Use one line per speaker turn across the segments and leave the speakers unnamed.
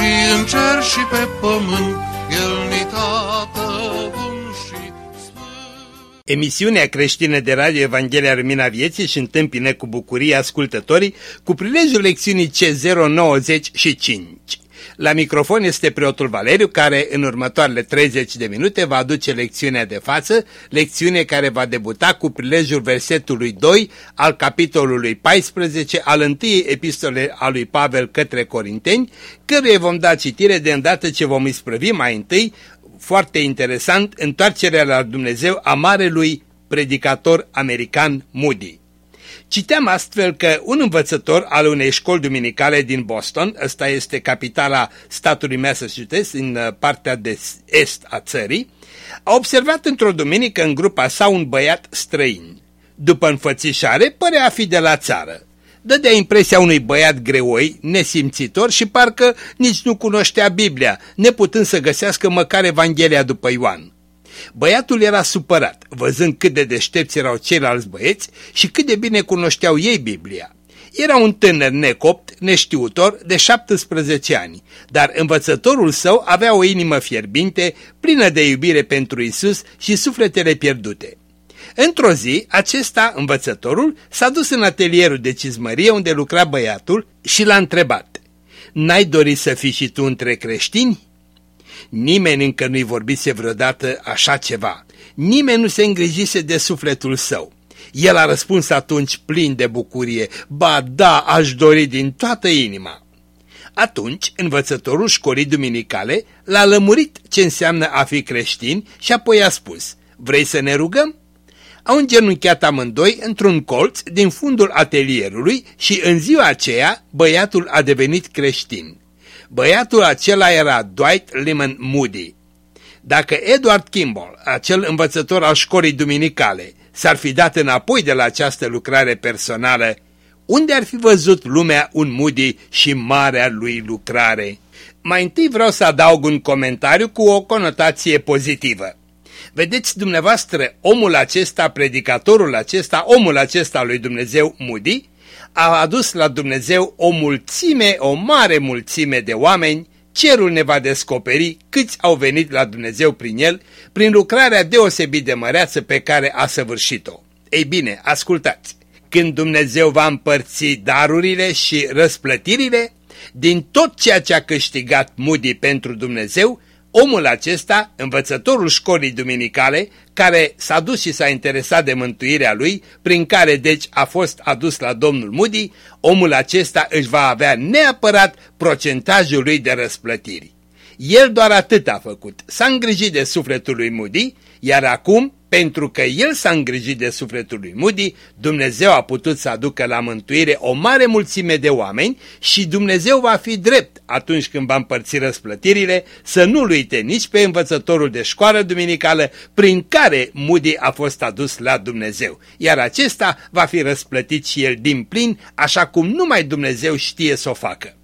și în cer și pe pământ, El ni tată bun și sfânt.
Emisiunea creștină de radio Evanghelia Lumina Vieții și întâmpină cu bucurie ascultătorii cu prilejul lecțiunii C095. La microfon este preotul Valeriu care în următoarele 30 de minute va aduce lecțiunea de față, lecțiune care va debuta cu prilejul versetului 2 al capitolului 14 al întâiei epistole a lui Pavel către Corinteni, căruia vom da citire de îndată ce vom isprăvi mai întâi, foarte interesant, întoarcerea la Dumnezeu a marelui predicator american Moody. Citeam astfel că un învățător al unei școli duminicale din Boston, ăsta este capitala statului Massachusetts, în uh, partea de est a țării, a observat într-o duminică în grupa sa un băiat străin. După înfățișare, părea a fi de la țară. Dădea impresia unui băiat greoi, nesimțitor și parcă nici nu cunoștea Biblia, neputând să găsească măcar Evanghelia după Ioan. Băiatul era supărat, văzând cât de deștepți erau ceilalți băieți și cât de bine cunoșteau ei Biblia. Era un tânăr necopt, neștiutor, de 17 ani, dar învățătorul său avea o inimă fierbinte, plină de iubire pentru Isus și sufletele pierdute. Într-o zi, acesta, învățătorul, s-a dus în atelierul de cizmărie unde lucra băiatul și l-a întrebat, N-ai dorit să fii și tu între creștini?" Nimeni încă nu-i vorbise vreodată așa ceva. Nimeni nu se îngrijise de sufletul său. El a răspuns atunci plin de bucurie, ba da, aș dori din toată inima. Atunci, învățătorul școlii duminicale l-a lămurit ce înseamnă a fi creștin și apoi a spus, vrei să ne rugăm? Au îngenunchiat amândoi într-un colț din fundul atelierului și în ziua aceea băiatul a devenit creștin. Băiatul acela era Dwight Lyman Moody. Dacă Edward Kimball, acel învățător al școlii duminicale, s-ar fi dat înapoi de la această lucrare personală, unde ar fi văzut lumea un Moody și marea lui lucrare? Mai întâi vreau să adaug un comentariu cu o conotație pozitivă. Vedeți dumneavoastră, omul acesta, predicatorul acesta, omul acesta lui Dumnezeu Moody, a adus la Dumnezeu o mulțime, o mare mulțime de oameni, cerul ne va descoperi câți au venit la Dumnezeu prin el, prin lucrarea deosebit de măreață pe care a săvârșit-o. Ei bine, ascultați, când Dumnezeu va împărți darurile și răsplătirile, din tot ceea ce a câștigat Moody pentru Dumnezeu, Omul acesta, învățătorul școlii duminicale, care s-a dus și s-a interesat de mântuirea lui, prin care deci a fost adus la Domnul Moody, omul acesta își va avea neapărat procentajul lui de răsplătiri. El doar atât a făcut, s-a îngrijit de sufletul lui Moody, iar acum pentru că el s-a îngrijit de sufletul lui Moody, Dumnezeu a putut să aducă la mântuire o mare mulțime de oameni și Dumnezeu va fi drept atunci când va împărți răsplătirile să nu-l uite nici pe învățătorul de școală duminicală prin care Moody a fost adus la Dumnezeu. Iar acesta va fi răsplătit și el din plin, așa cum numai Dumnezeu știe să o facă.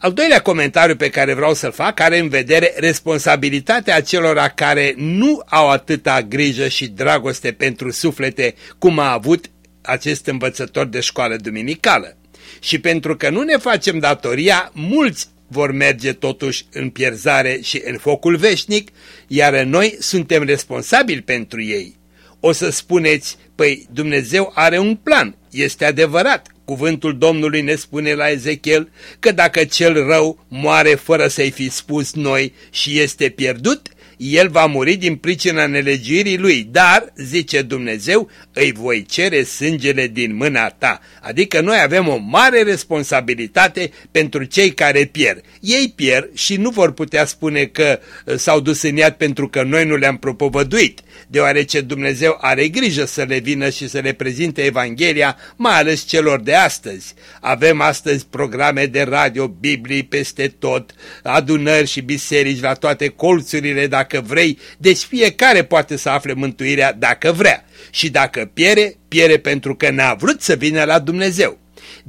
Al doilea comentariu pe care vreau să-l fac are în vedere responsabilitatea acelora care nu au atâta grijă și dragoste pentru suflete cum a avut acest învățător de școală duminicală. Și pentru că nu ne facem datoria, mulți vor merge totuși în pierzare și în focul veșnic, iar noi suntem responsabili pentru ei. O să spuneți, păi Dumnezeu are un plan, este adevărat, Cuvântul Domnului ne spune la Ezechiel că dacă cel rău moare fără să-i fi spus noi și este pierdut, el va muri din pricina nelegirii lui, dar, zice Dumnezeu, îi voi cere sângele din mâna ta. Adică noi avem o mare responsabilitate pentru cei care pierd. Ei pierd și nu vor putea spune că uh, s-au dus în iad pentru că noi nu le-am propovăduit, deoarece Dumnezeu are grijă să le vină și să le prezinte Evanghelia, mai ales celor de astăzi. Avem astăzi programe de radio, Biblii peste tot, adunări și biserici la toate colțurile dacă vrei, deci fiecare poate să afle mântuirea dacă vrea. Și dacă piere, piere pentru că n-a vrut să vină la Dumnezeu.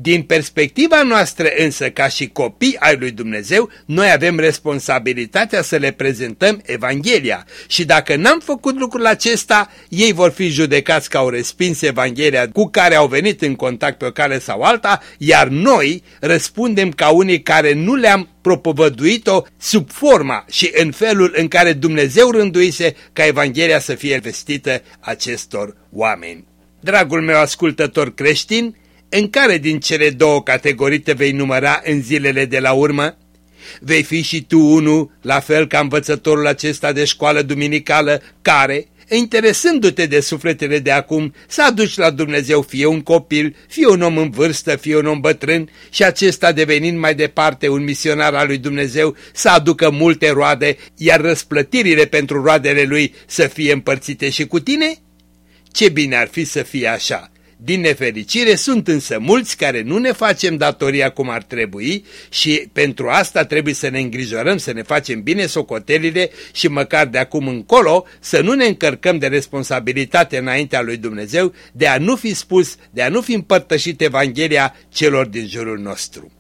Din perspectiva noastră însă, ca și copii ai lui Dumnezeu, noi avem responsabilitatea să le prezentăm Evanghelia și dacă n-am făcut lucrul acesta, ei vor fi judecați că au respins Evanghelia cu care au venit în contact pe o cale sau alta, iar noi răspundem ca unii care nu le-am propovăduit-o sub forma și în felul în care Dumnezeu rânduise ca Evanghelia să fie vestită acestor oameni. Dragul meu ascultător creștin, în care din cele două categorii te vei număra în zilele de la urmă? Vei fi și tu unul, la fel ca învățătorul acesta de școală duminicală, care, interesându-te de sufletele de acum, să aduci la Dumnezeu fie un copil, fie un om în vârstă, fie un om bătrân și acesta devenind mai departe un misionar al lui Dumnezeu să aducă multe roade, iar răsplătirile pentru roadele lui să fie împărțite și cu tine? Ce bine ar fi să fie așa! Din nefericire sunt însă mulți care nu ne facem datoria cum ar trebui și pentru asta trebuie să ne îngrijorăm, să ne facem bine socotelile și măcar de acum încolo să nu ne încărcăm de responsabilitate înaintea lui Dumnezeu de a nu fi spus, de a nu fi împărtășit Evanghelia celor din jurul nostru.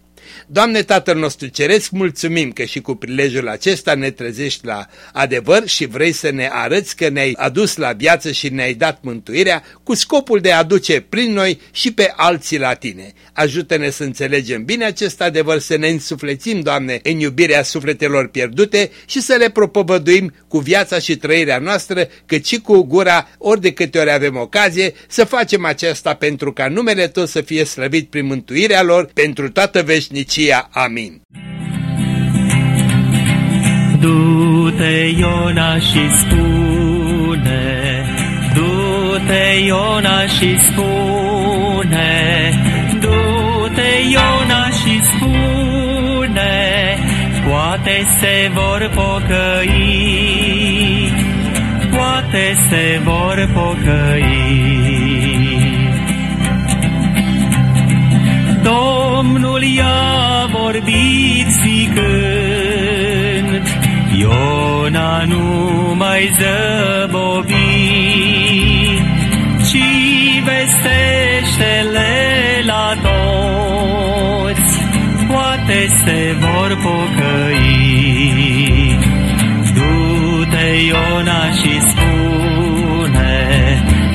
Doamne Tatăl nostru Ceresc, mulțumim că și cu prilejul acesta ne trezești la adevăr și vrei să ne arăți că ne-ai adus la viață și ne-ai dat mântuirea cu scopul de a aduce prin noi și pe alții la Tine. Ajută-ne să înțelegem bine acest adevăr, să ne însuflețim, Doamne, în iubirea sufletelor pierdute și să le propovăduim cu viața și trăirea noastră, cât și cu gura, ori de câte ori avem ocazie, să facem aceasta pentru ca numele Tău să fie slăvit prin mântuirea lor pentru toată veșnicia veșnicia. Amin.
Du-te, Iona, și spune, du-te, Iona, și spune, du-te, Iona, și spune, poate se vor pocăi, poate se vor pocăi. I-a vorbit zicând, Iona nu mai zăbobi, ci vestește-le la toți, poate se vor pocăi. Du-te, Iona, și spune,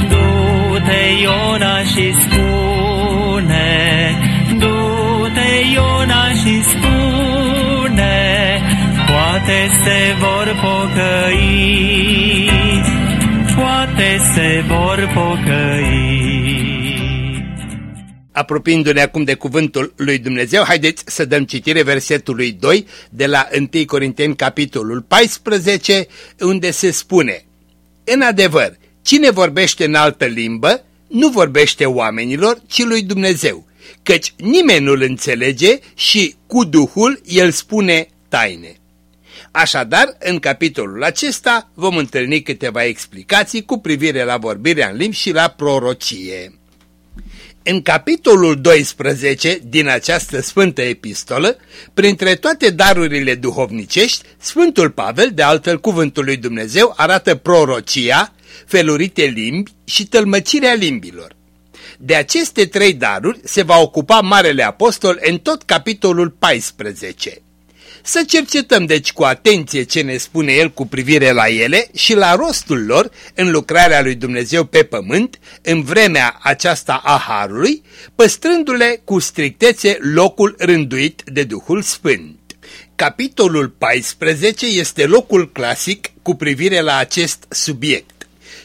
du-te, Iona, poate se vor pocăi, poate se vor pocăi.
Apropiindu-ne acum de cuvântul lui Dumnezeu, haideți să dăm citire versetului 2 de la 1 Corinteni, capitolul 14, unde se spune În adevăr, cine vorbește în altă limbă, nu vorbește oamenilor, ci lui Dumnezeu căci nimeni nu-l înțelege și cu Duhul el spune taine. Așadar, în capitolul acesta vom întâlni câteva explicații cu privire la vorbirea în limbi și la prorocie. În capitolul 12 din această sfântă epistolă, printre toate darurile duhovnicești, Sfântul Pavel, de altfel cuvântul lui Dumnezeu, arată prorocia, felurite limbi și tălmăcirea limbilor. De aceste trei daruri se va ocupa Marele Apostol în tot capitolul 14. Să cercetăm deci cu atenție ce ne spune el cu privire la ele și la rostul lor în lucrarea lui Dumnezeu pe pământ, în vremea aceasta a Harului, păstrându-le cu strictețe locul rânduit de Duhul Sfânt. Capitolul 14 este locul clasic cu privire la acest subiect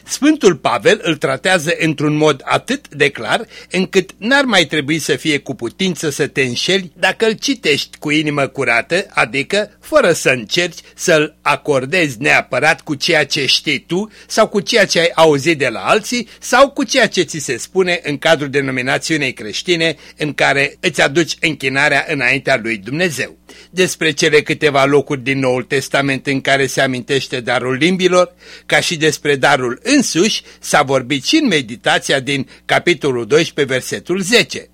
Sfântul Pavel îl tratează într-un mod atât de clar încât n-ar mai trebui să fie cu putință să te înșeli dacă îl citești cu inimă curată, adică fără să încerci să-l acordezi neapărat cu ceea ce știi tu sau cu ceea ce ai auzit de la alții sau cu ceea ce ți se spune în cadrul denominațiunii creștine în care îți aduci închinarea înaintea lui Dumnezeu despre cele câteva locuri din Noul Testament în care se amintește darul limbilor, ca și despre darul însuși, s-a vorbit și în meditația din capitolul 12, versetul 10.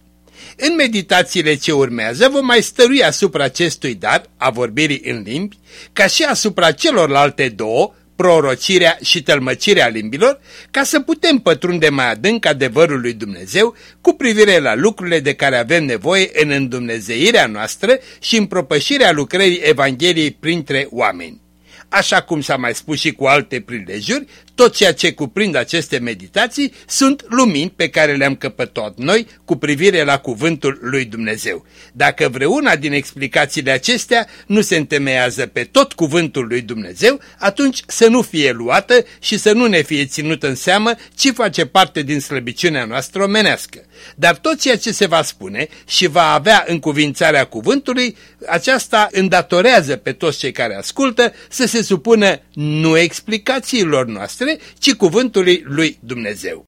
În meditațiile ce urmează vom mai stărui asupra acestui dar, a vorbirii în limbi, ca și asupra celorlalte două, prorocirea și tălmăcirea limbilor, ca să putem pătrunde mai adânc adevărul lui Dumnezeu cu privire la lucrurile de care avem nevoie în îndumnezeirea noastră și în propășirea lucrării Evangheliei printre oameni. Așa cum s-a mai spus și cu alte prilejuri, tot ceea ce cuprind aceste meditații sunt lumini pe care le-am căpătat noi cu privire la cuvântul lui Dumnezeu. Dacă vreuna din explicațiile acestea nu se întemeiază pe tot cuvântul lui Dumnezeu, atunci să nu fie luată și să nu ne fie ținută în seamă, ci face parte din slăbiciunea noastră omenească. Dar tot ceea ce se va spune și va avea în cuvințarea cuvântului, aceasta îndatorează pe toți cei care ascultă să se supună nu explicațiilor noastre, noastre, ci cuvântului lui Dumnezeu.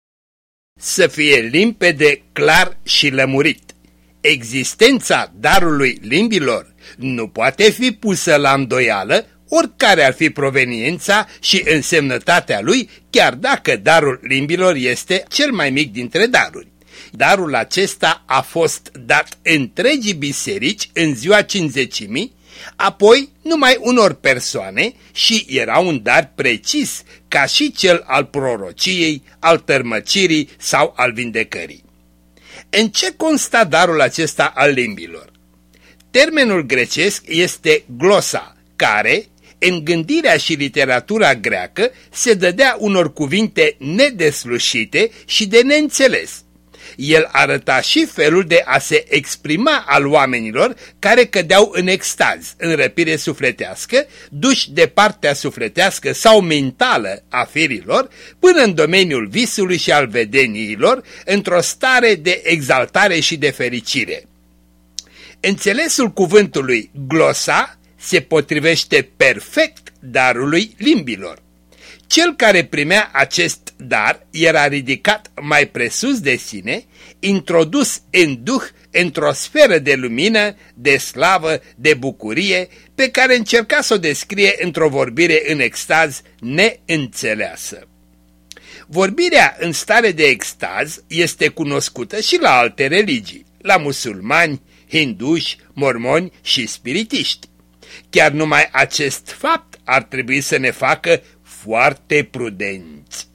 Să fie limpede, clar și lămurit. Existența darului limbilor nu poate fi pusă la îndoială oricare ar fi proveniența și însemnătatea lui, chiar dacă darul limbilor este cel mai mic dintre daruri. Darul acesta a fost dat întregii biserici în ziua cinzecimii apoi numai unor persoane și era un dar precis, ca și cel al prorociei, al tărmăcirii sau al vindecării. În ce consta darul acesta al limbilor? Termenul grecesc este glosa, care, în gândirea și literatura greacă, se dădea unor cuvinte nedeslușite și de neînțeles el arăta și felul de a se exprima al oamenilor care cădeau în extaz, în răpire sufletească, duși de partea sufletească sau mentală a firilor, până în domeniul visului și al vedeniilor, într-o stare de exaltare și de fericire. Înțelesul cuvântului glosa se potrivește perfect darului limbilor. Cel care primea acest dar era ridicat mai presus de sine, introdus în duh într-o sferă de lumină, de slavă, de bucurie, pe care încerca să o descrie într-o vorbire în extaz neînțeleasă. Vorbirea în stare de extaz este cunoscută și la alte religii, la musulmani, hinduși, mormoni și spiritiști. Chiar numai acest fapt ar trebui să ne facă foarte prudenți.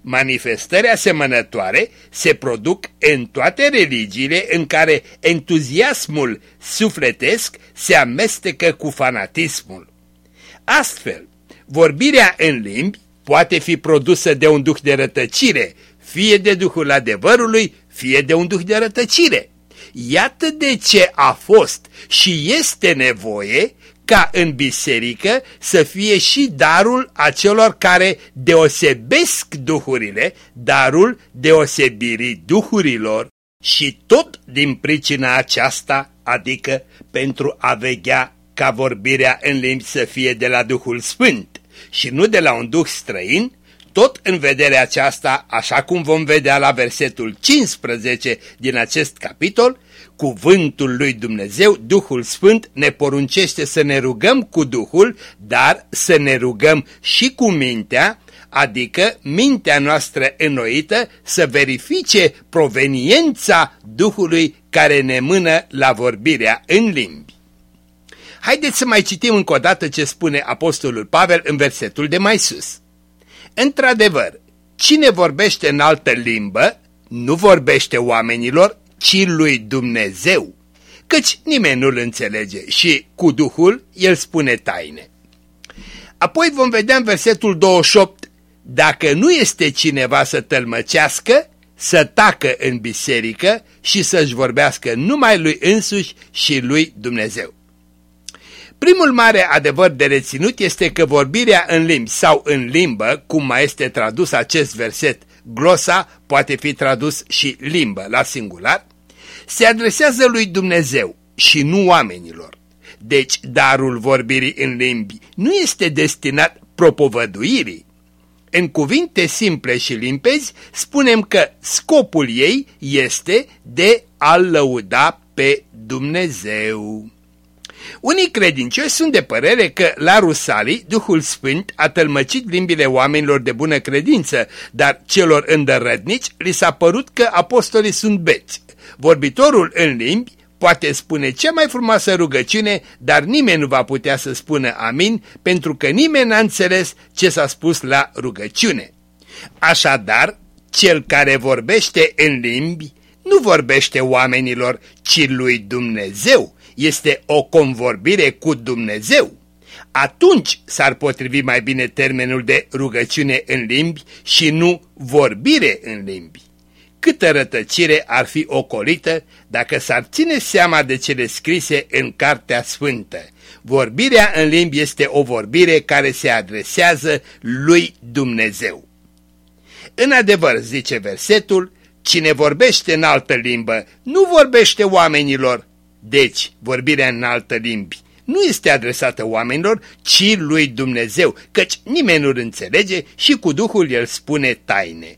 Manifestări asemănătoare se produc în toate religiile în care entuziasmul sufletesc se amestecă cu fanatismul. Astfel, vorbirea în limbi poate fi produsă de un duh de rătăcire, fie de duhul adevărului, fie de un duh de rătăcire. Iată de ce a fost și este nevoie ca în biserică să fie și darul acelor care deosebesc duhurile, darul deosebirii duhurilor. Și tot din pricina aceasta, adică pentru a veghea ca vorbirea în limbi să fie de la Duhul Sfânt și nu de la un duh străin, tot în vederea aceasta, așa cum vom vedea la versetul 15 din acest capitol, cuvântul lui Dumnezeu, Duhul Sfânt, ne poruncește să ne rugăm cu Duhul, dar să ne rugăm și cu mintea, adică mintea noastră înnoită să verifice proveniența Duhului care ne mână la vorbirea în limbi. Haideți să mai citim încă o dată ce spune Apostolul Pavel în versetul de mai sus. Într-adevăr, cine vorbește în altă limbă, nu vorbește oamenilor, ci lui Dumnezeu, căci nimeni nu-l înțelege și cu Duhul el spune taine. Apoi vom vedea în versetul 28, dacă nu este cineva să tălmăcească, să tacă în biserică și să-și vorbească numai lui însuși și lui Dumnezeu. Primul mare adevăr de reținut este că vorbirea în limbi sau în limbă, cum mai este tradus acest verset, glosa poate fi tradus și limbă la singular, se adresează lui Dumnezeu și nu oamenilor. Deci darul vorbirii în limbi nu este destinat propovăduirii. În cuvinte simple și limpezi spunem că scopul ei este de a lăuda pe Dumnezeu. Unii credincioși sunt de părere că la Rusalii Duhul Sfânt a tălmăcit limbile oamenilor de bună credință, dar celor îndărădnici li s-a părut că apostolii sunt beți. Vorbitorul în limbi poate spune cea mai frumoasă rugăciune, dar nimeni nu va putea să spună amin, pentru că nimeni n-a înțeles ce s-a spus la rugăciune. Așadar, cel care vorbește în limbi nu vorbește oamenilor, ci lui Dumnezeu. Este o convorbire cu Dumnezeu. Atunci s-ar potrivi mai bine termenul de rugăciune în limbi și nu vorbire în limbi câtă rătăcire ar fi ocolită dacă s-ar ține seama de cele scrise în Cartea Sfântă. Vorbirea în limbi este o vorbire care se adresează lui Dumnezeu. În adevăr, zice versetul, cine vorbește în altă limbă nu vorbește oamenilor. Deci, vorbirea în altă limbi nu este adresată oamenilor, ci lui Dumnezeu, căci nimeni nu înțelege și cu Duhul el spune taine.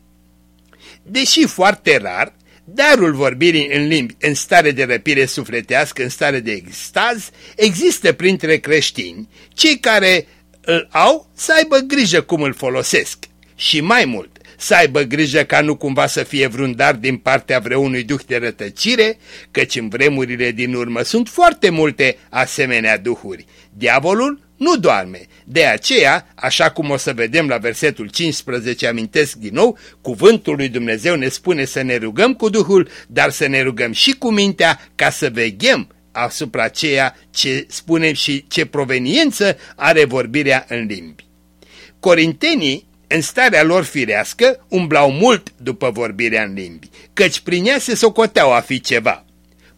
Deși foarte rar, darul vorbirii în limbi în stare de răpire sufletească, în stare de extaz, există printre creștini, cei care îl au să aibă grijă cum îl folosesc. Și mai mult, să aibă grijă ca nu cumva să fie vreun dar din partea vreunui duh de rătăcire, căci în vremurile din urmă sunt foarte multe asemenea duhuri. Diavolul nu doarme. De aceea, așa cum o să vedem la versetul 15, amintesc din nou, cuvântul lui Dumnezeu ne spune să ne rugăm cu Duhul, dar să ne rugăm și cu mintea ca să veghem asupra ceea ce spunem și ce proveniență are vorbirea în limbi. Corintenii, în starea lor firească, umblau mult după vorbirea în limbi, căci prin ea se socoteau a fi ceva.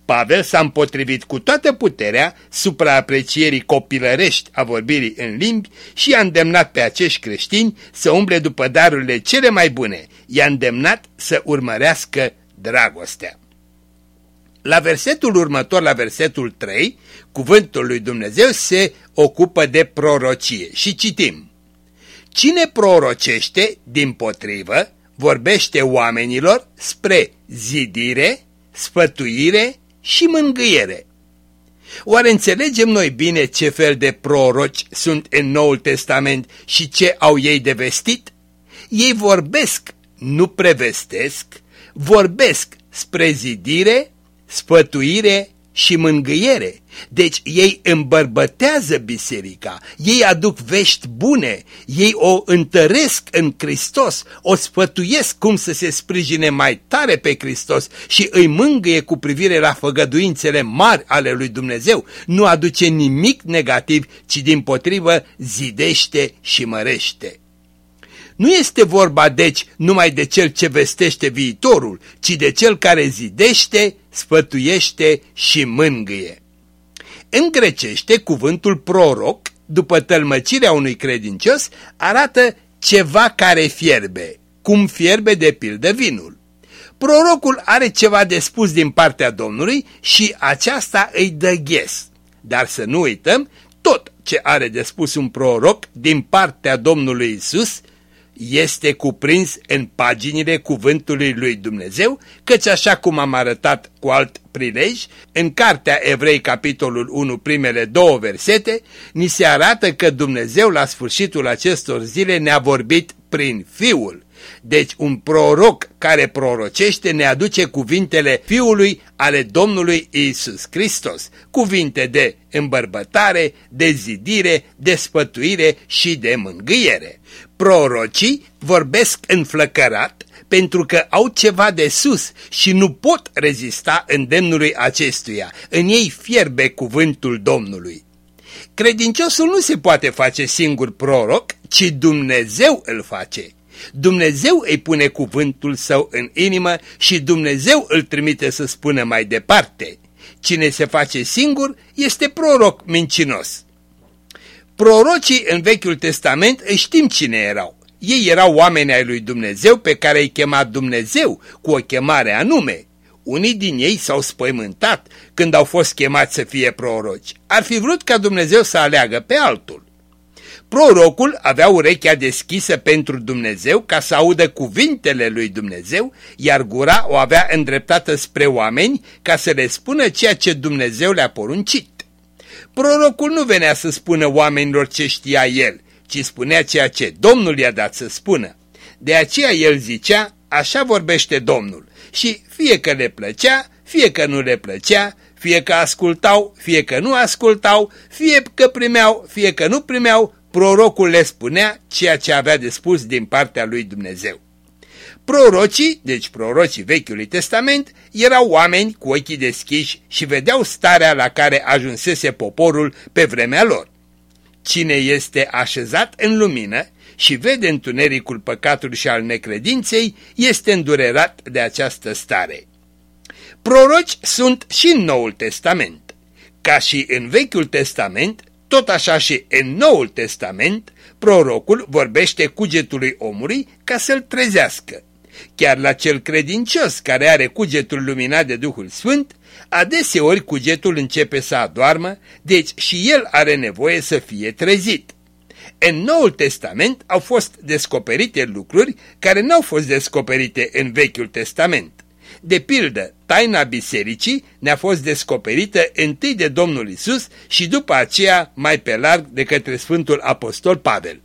Pavel s-a împotrivit cu toată puterea supraaprecierii copilărești a vorbirii în limbi și i-a îndemnat pe acești creștini să umble după darurile cele mai bune, i-a îndemnat să urmărească dragostea. La versetul următor, la versetul 3, cuvântul lui Dumnezeu se ocupă de prorocie și citim. Cine prorocește, din potrivă, vorbește oamenilor spre zidire, sfătuire și mângâiere. Oare înțelegem noi bine ce fel de proroci sunt în Noul Testament și ce au ei de vestit? Ei vorbesc, nu prevestesc, vorbesc spre zidire, spătuire și mângâiere. Deci ei îmbărbătează biserica, ei aduc vești bune, ei o întăresc în Hristos, o sfătuiesc cum să se sprijine mai tare pe Hristos și îi mângâie cu privire la făgăduințele mari ale lui Dumnezeu. Nu aduce nimic negativ, ci din potrivă zidește și mărește. Nu este vorba deci numai de cel ce vestește viitorul, ci de cel care zidește, sfătuiește și mângâie. În grecește, cuvântul proroc, după tălmăcirea unui credincios, arată ceva care fierbe, cum fierbe de pildă vinul. Prorocul are ceva de spus din partea Domnului și aceasta îi dă ghes. Dar să nu uităm, tot ce are de spus un proroc din partea Domnului Isus este cuprins în paginile cuvântului lui Dumnezeu, căci așa cum am arătat cu alt prilej, în Cartea Evrei, capitolul 1, primele două versete, ni se arată că Dumnezeu la sfârșitul acestor zile ne-a vorbit prin Fiul. Deci un proroc care prorocește ne aduce cuvintele Fiului ale Domnului Isus Hristos, cuvinte de îmbărbătare, de zidire, de spătuire și de mângâiere. Prorocii vorbesc înflăcărat pentru că au ceva de sus și nu pot rezista îndemnului acestuia. În ei fierbe cuvântul Domnului. Credinciosul nu se poate face singur proroc, ci Dumnezeu îl face. Dumnezeu îi pune cuvântul său în inimă și Dumnezeu îl trimite să spună mai departe. Cine se face singur este proroc mincinos. Prorocii în Vechiul Testament știm cine erau. Ei erau oameni ai lui Dumnezeu pe care îi chema Dumnezeu cu o chemare anume. Unii din ei s-au spăimântat când au fost chemați să fie proroci. Ar fi vrut ca Dumnezeu să aleagă pe altul. Prorocul avea urechea deschisă pentru Dumnezeu ca să audă cuvintele lui Dumnezeu, iar gura o avea îndreptată spre oameni ca să le spună ceea ce Dumnezeu le-a poruncit. Prorocul nu venea să spună oamenilor ce știa el, ci spunea ceea ce Domnul i-a dat să spună. De aceea el zicea, așa vorbește Domnul, și fie că le plăcea, fie că nu le plăcea, fie că ascultau, fie că nu ascultau, fie că primeau, fie că nu primeau, prorocul le spunea ceea ce avea de spus din partea lui Dumnezeu. Prorocii, deci prorocii Vechiului Testament, erau oameni cu ochii deschiși și vedeau starea la care ajunsese poporul pe vremea lor. Cine este așezat în lumină și vede întunericul păcatului și al necredinței, este îndurerat de această stare. Proroci sunt și în Noul Testament. Ca și în Vechiul Testament, tot așa și în Noul Testament, prorocul vorbește cugetului omului ca să-l trezească. Chiar la cel credincios care are cugetul luminat de Duhul Sfânt, adeseori cugetul începe să adoarmă, deci și el are nevoie să fie trezit. În Noul Testament au fost descoperite lucruri care n-au fost descoperite în Vechiul Testament. De pildă, taina bisericii ne-a fost descoperită întâi de Domnul Isus și după aceea mai pe larg de către Sfântul Apostol Pavel.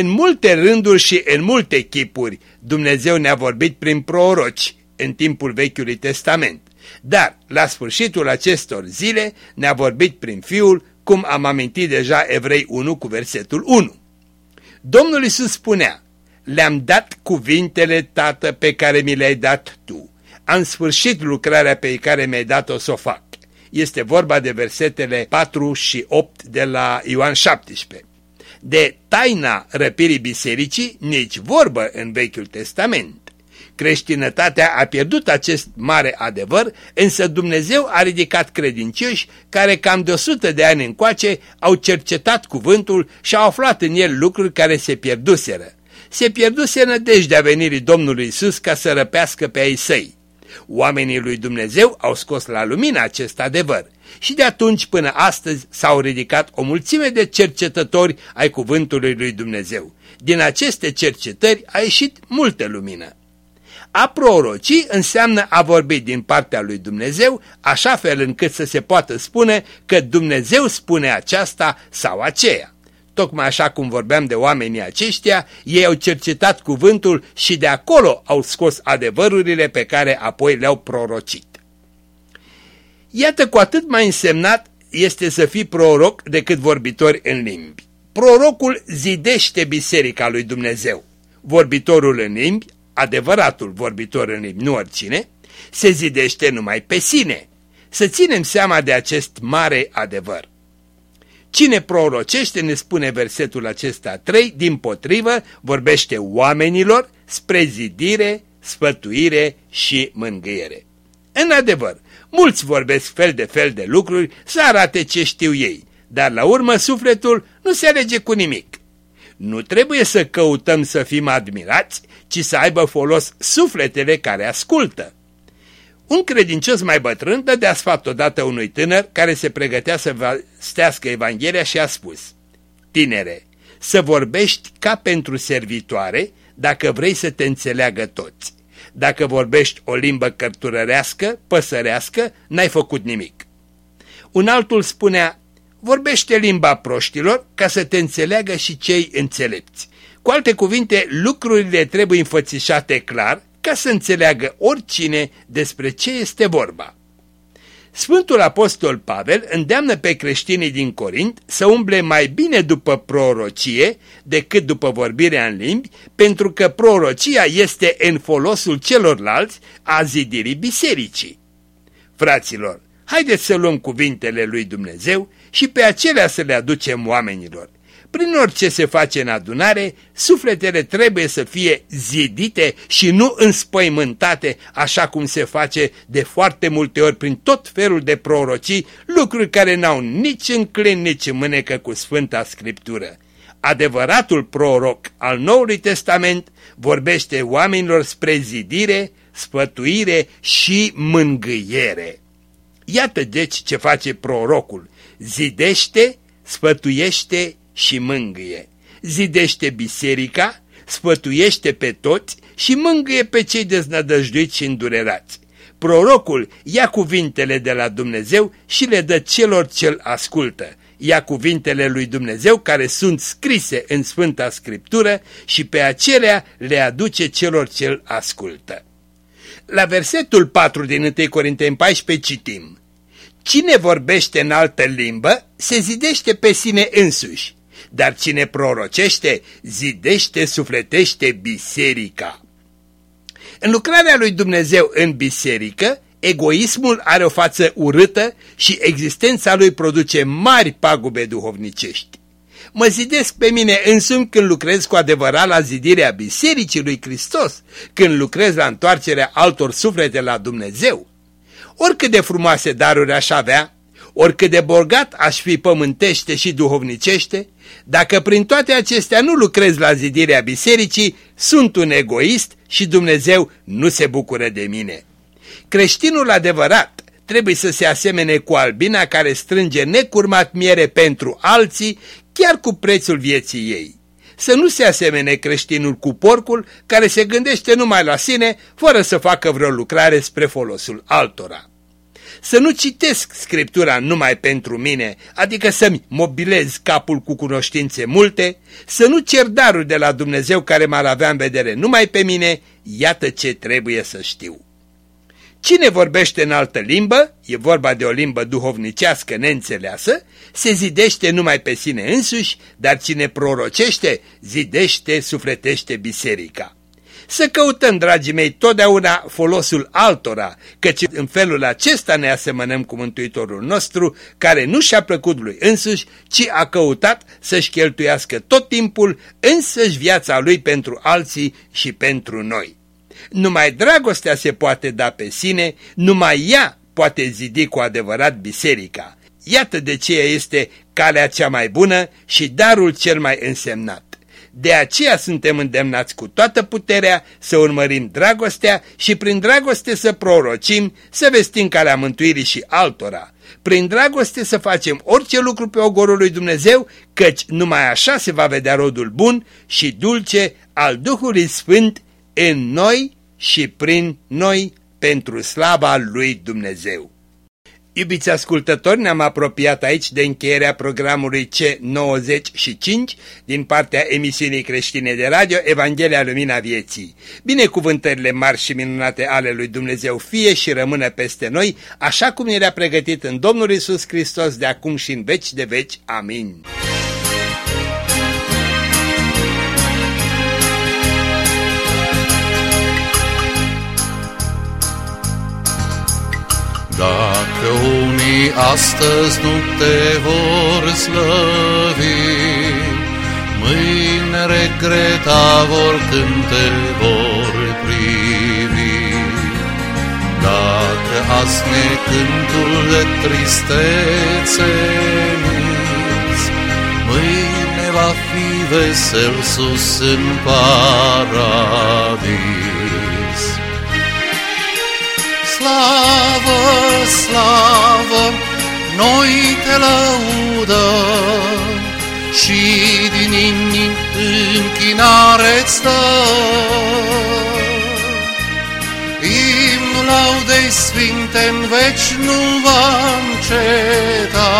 În multe rânduri și în multe chipuri Dumnezeu ne-a vorbit prin proroci în timpul Vechiului Testament, dar la sfârșitul acestor zile ne-a vorbit prin Fiul, cum am amintit deja Evrei 1 cu versetul 1. Domnul Isus spunea, le-am dat cuvintele, Tată, pe care mi le-ai dat Tu. Am sfârșit lucrarea pe care mi-ai dat-o să o fac. Este vorba de versetele 4 și 8 de la Ioan 17. De taina răpirii bisericii nici vorbă în Vechiul Testament. Creștinătatea a pierdut acest mare adevăr, însă Dumnezeu a ridicat credincioși care cam de 100 de ani încoace au cercetat cuvântul și au aflat în el lucruri care se pierduseră se pierduse nădejdea venirii Domnului Isus ca să răpească pe ei săi. Oamenii lui Dumnezeu au scos la lumină acest adevăr și de atunci până astăzi s-au ridicat o mulțime de cercetători ai cuvântului lui Dumnezeu. Din aceste cercetări a ieșit multă lumină. A proroci înseamnă a vorbi din partea lui Dumnezeu, așa fel încât să se poată spune că Dumnezeu spune aceasta sau aceea. Tocmai așa cum vorbeam de oamenii aceștia, ei au cercetat cuvântul și de acolo au scos adevărurile pe care apoi le-au prorocit. Iată cu atât mai însemnat este să fii proroc decât vorbitori în limbi. Prorocul zidește biserica lui Dumnezeu. Vorbitorul în limbi, adevăratul vorbitor în limbi, nu oricine, se zidește numai pe sine. Să ținem seama de acest mare adevăr. Cine prorocește, ne spune versetul acesta 3, din potrivă vorbește oamenilor spre zidire, sfătuire și mângâiere. În adevăr, mulți vorbesc fel de fel de lucruri să arate ce știu ei, dar la urmă sufletul nu se alege cu nimic. Nu trebuie să căutăm să fim admirați, ci să aibă folos sufletele care ascultă. Un credincios mai bătrân dădea sfat odată unui tânăr care se pregătea să stească Evanghelia și a spus Tinere, să vorbești ca pentru servitoare dacă vrei să te înțeleagă toți. Dacă vorbești o limbă cărturărească, păsărească, n-ai făcut nimic. Un altul spunea, vorbește limba proștilor ca să te înțeleagă și cei înțelepți. Cu alte cuvinte, lucrurile trebuie înfățișate clar ca să înțeleagă oricine despre ce este vorba. Sfântul Apostol Pavel îndeamnă pe creștinii din Corint să umble mai bine după prorocie decât după vorbirea în limbi, pentru că prorocia este în folosul celorlalți a zidirii bisericii. Fraților, haideți să luăm cuvintele lui Dumnezeu și pe acelea să le aducem oamenilor. Prin orice se face în adunare, sufletele trebuie să fie zidite și nu înspăimântate, așa cum se face de foarte multe ori prin tot felul de prorocii, lucruri care n-au nici înclin, nici mânecă cu Sfânta Scriptură. Adevăratul proroc al Noului Testament vorbește oamenilor spre zidire, sfătuire și mângâiere. Iată deci ce face prorocul. Zidește, sfătuiește și mângâie. Zidește biserica, sfătuiește pe toți și mângâie pe cei deznădăjduiți și îndurerați. Prorocul ia cuvintele de la Dumnezeu și le dă celor ce-l ascultă. Ia cuvintele lui Dumnezeu care sunt scrise în Sfânta Scriptură și pe acelea le aduce celor ce-l ascultă. La versetul 4 din 1 Corinteni 14 citim Cine vorbește în altă limbă se zidește pe sine însuși, dar cine prorocește zidește, sufletește biserica. În lucrarea lui Dumnezeu în biserică, egoismul are o față urâtă și existența lui produce mari pagube duhovnicești. Mă zidesc pe mine însumi când lucrez cu adevărat la zidirea Bisericii lui Hristos, când lucrez la întoarcerea altor suflete la Dumnezeu. Oricât de frumoase daruri aș avea, oricât de bogat aș fi pământește și duhovnicește, dacă prin toate acestea nu lucrez la zidirea bisericii, sunt un egoist și Dumnezeu nu se bucură de mine. Creștinul adevărat trebuie să se asemene cu albina care strânge necurmat miere pentru alții, chiar cu prețul vieții ei. Să nu se asemene creștinul cu porcul care se gândește numai la sine, fără să facă vreo lucrare spre folosul altora să nu citesc Scriptura numai pentru mine, adică să-mi mobilez capul cu cunoștințe multe, să nu cer daruri de la Dumnezeu care m-ar avea în vedere numai pe mine, iată ce trebuie să știu. Cine vorbește în altă limbă, e vorba de o limbă duhovnicească neînțeleasă, se zidește numai pe sine însuși, dar cine prorocește, zidește, sufletește biserica. Să căutăm, dragii mei, totdeauna folosul altora, căci în felul acesta ne asemănăm cu Mântuitorul nostru, care nu și-a plăcut lui însuși, ci a căutat să-și cheltuiască tot timpul însăși viața lui pentru alții și pentru noi. Numai dragostea se poate da pe sine, numai ea poate zidi cu adevărat biserica. Iată de ce este calea cea mai bună și darul cel mai însemnat. De aceea suntem îndemnați cu toată puterea să urmărim dragostea și prin dragoste să prorocim, să vestim calea mântuirii și altora. Prin dragoste să facem orice lucru pe ogorul lui Dumnezeu, căci numai așa se va vedea rodul bun și dulce al Duhului Sfânt în noi și prin noi pentru slava lui Dumnezeu. Iubiți ascultători, ne-am apropiat aici de încheierea programului C95 din partea emisiunii creștine de radio Evanghelia Lumina Vieții. Binecuvântările mari și minunate ale lui Dumnezeu fie și rămână peste noi, așa cum ne le-a pregătit în Domnul Isus Hristos de acum și în veci de veci. Amin.
Astăzi nu te vor slăvi, Mâine regreta vor când te vor privi. Dacă azi ne cântul de tristețe Mâine va fi vesel sus în paradis. Slavă, slavă, noi te lăudăm. Și din inim închinare-ți Imnul laudei sfinte în veci nu va înceta,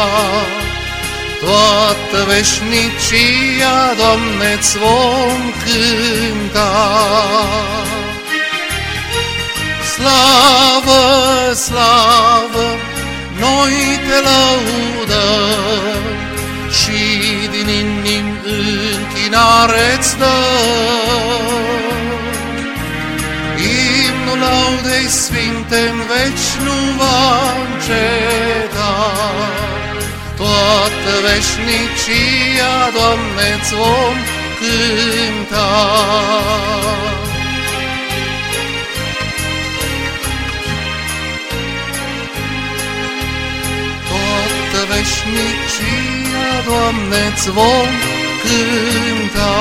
Toată veșnicia, Doamne-ți vom cânta. Slavă, slavă, noi te laudăm și din inim închinare-ți dăm. Imnul laudei sfinte în veci nu va înceta, Toată veșnicia, Doamne-ți vom cânta. Toată veșnicia, Doamne-ți vom cânta.